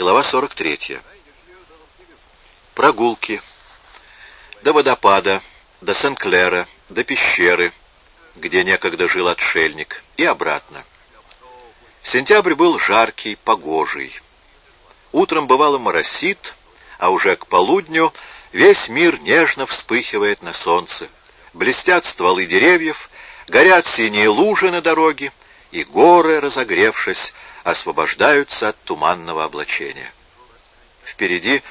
Глава 43. Прогулки. До водопада, до Сен-Клера, до пещеры, где некогда жил отшельник, и обратно. Сентябрь был жаркий, погожий. Утром бывало моросит, а уже к полудню весь мир нежно вспыхивает на солнце. Блестят стволы деревьев, горят синие лужи на дороге, и горы, разогревшись, освобождаются от туманного облачения. Впереди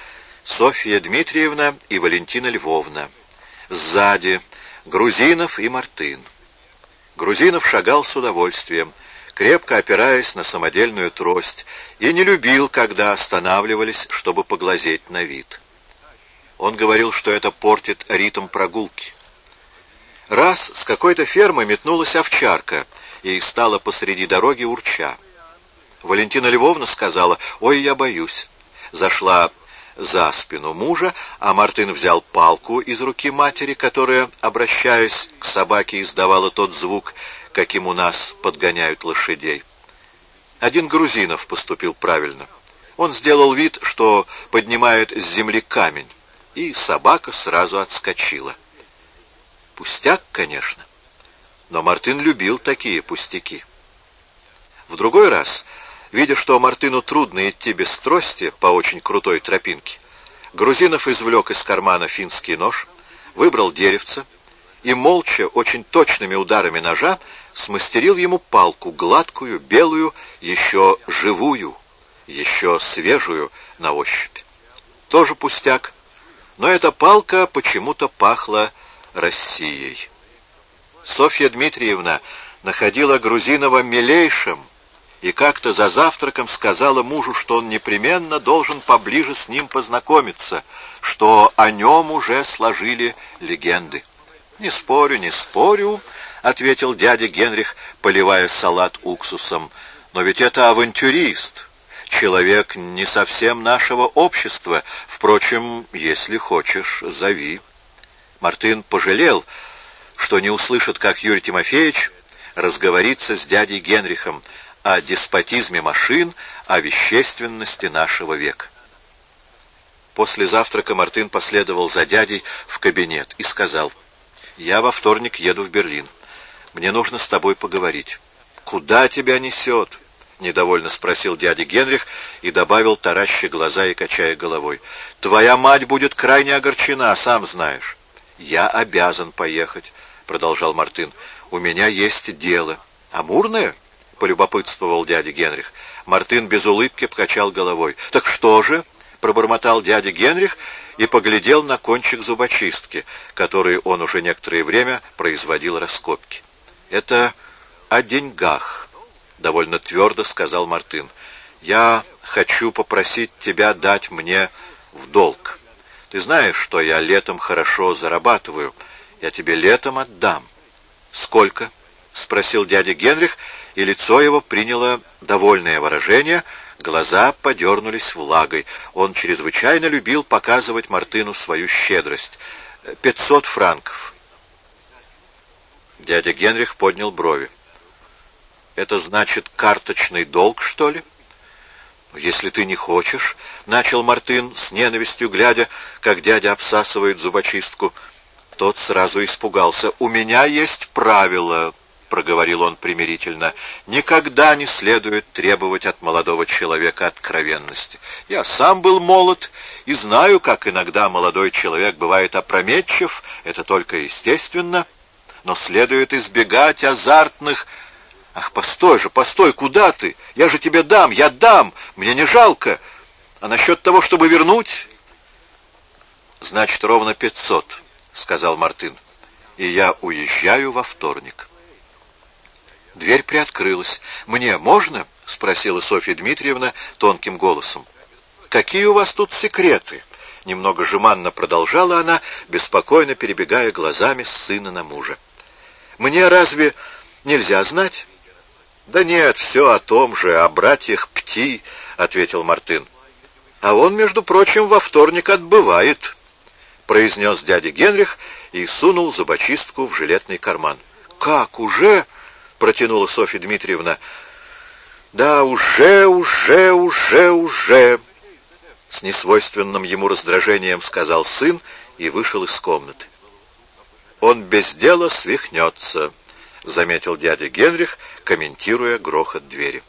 Софья Дмитриевна и Валентина Львовна. Сзади Грузинов и Мартын. Грузинов шагал с удовольствием, крепко опираясь на самодельную трость, и не любил, когда останавливались, чтобы поглазеть на вид. Он говорил, что это портит ритм прогулки. Раз с какой-то фермы метнулась овчарка и стала посреди дороги урча. Валентина Львовна сказала, «Ой, я боюсь». Зашла за спину мужа, а Мартын взял палку из руки матери, которая, обращаясь к собаке, издавала тот звук, каким у нас подгоняют лошадей. Один Грузинов поступил правильно. Он сделал вид, что поднимает с земли камень, и собака сразу отскочила. Пустяк, конечно, но Мартын любил такие пустяки. В другой раз Видя, что Мартыну трудно идти без трости по очень крутой тропинке, Грузинов извлек из кармана финский нож, выбрал деревце и, молча, очень точными ударами ножа, смастерил ему палку, гладкую, белую, еще живую, еще свежую на ощупь. Тоже пустяк, но эта палка почему-то пахла Россией. Софья Дмитриевна находила Грузинова милейшим, и как-то за завтраком сказала мужу, что он непременно должен поближе с ним познакомиться, что о нем уже сложили легенды. «Не спорю, не спорю», — ответил дядя Генрих, поливая салат уксусом, — «но ведь это авантюрист, человек не совсем нашего общества, впрочем, если хочешь, зови». Мартын пожалел, что не услышит, как Юрий Тимофеевич разговорится с дядей Генрихом, о деспотизме машин, о вещественности нашего века. После завтрака Мартын последовал за дядей в кабинет и сказал, «Я во вторник еду в Берлин. Мне нужно с тобой поговорить». «Куда тебя несет?» — недовольно спросил дядя Генрих и добавил, тараща глаза и качая головой. «Твоя мать будет крайне огорчена, сам знаешь». «Я обязан поехать», — продолжал Мартын. «У меня есть дело». «Амурное?» — полюбопытствовал дядя Генрих. Мартын без улыбки покачал головой. «Так что же?» — пробормотал дядя Генрих и поглядел на кончик зубочистки, который он уже некоторое время производил раскопки. «Это о деньгах», — довольно твердо сказал Мартын. «Я хочу попросить тебя дать мне в долг. Ты знаешь, что я летом хорошо зарабатываю. Я тебе летом отдам». «Сколько?» — спросил дядя Генрих, — и лицо его приняло довольное выражение, глаза подернулись влагой. Он чрезвычайно любил показывать Мартыну свою щедрость. «Пятьсот франков». Дядя Генрих поднял брови. «Это значит карточный долг, что ли?» «Если ты не хочешь», — начал Мартын с ненавистью, глядя, как дядя обсасывает зубочистку. Тот сразу испугался. «У меня есть правило», — проговорил он примирительно, — никогда не следует требовать от молодого человека откровенности. Я сам был молод и знаю, как иногда молодой человек бывает опрометчив, это только естественно, но следует избегать азартных... Ах, постой же, постой, куда ты? Я же тебе дам, я дам, мне не жалко. А насчет того, чтобы вернуть... Значит, ровно пятьсот, — сказал Мартын, — и я уезжаю во вторник. Дверь приоткрылась. «Мне можно?» — спросила Софья Дмитриевна тонким голосом. «Какие у вас тут секреты?» Немного жеманно продолжала она, беспокойно перебегая глазами с сына на мужа. «Мне разве нельзя знать?» «Да нет, все о том же, о братьях Пти», — ответил Мартын. «А он, между прочим, во вторник отбывает», — произнес дядя Генрих и сунул зубочистку в жилетный карман. «Как, уже?» Протянула Софья Дмитриевна. «Да, уже, уже, уже, уже!» С несвойственным ему раздражением сказал сын и вышел из комнаты. «Он без дела свихнется», — заметил дядя Генрих, комментируя грохот двери.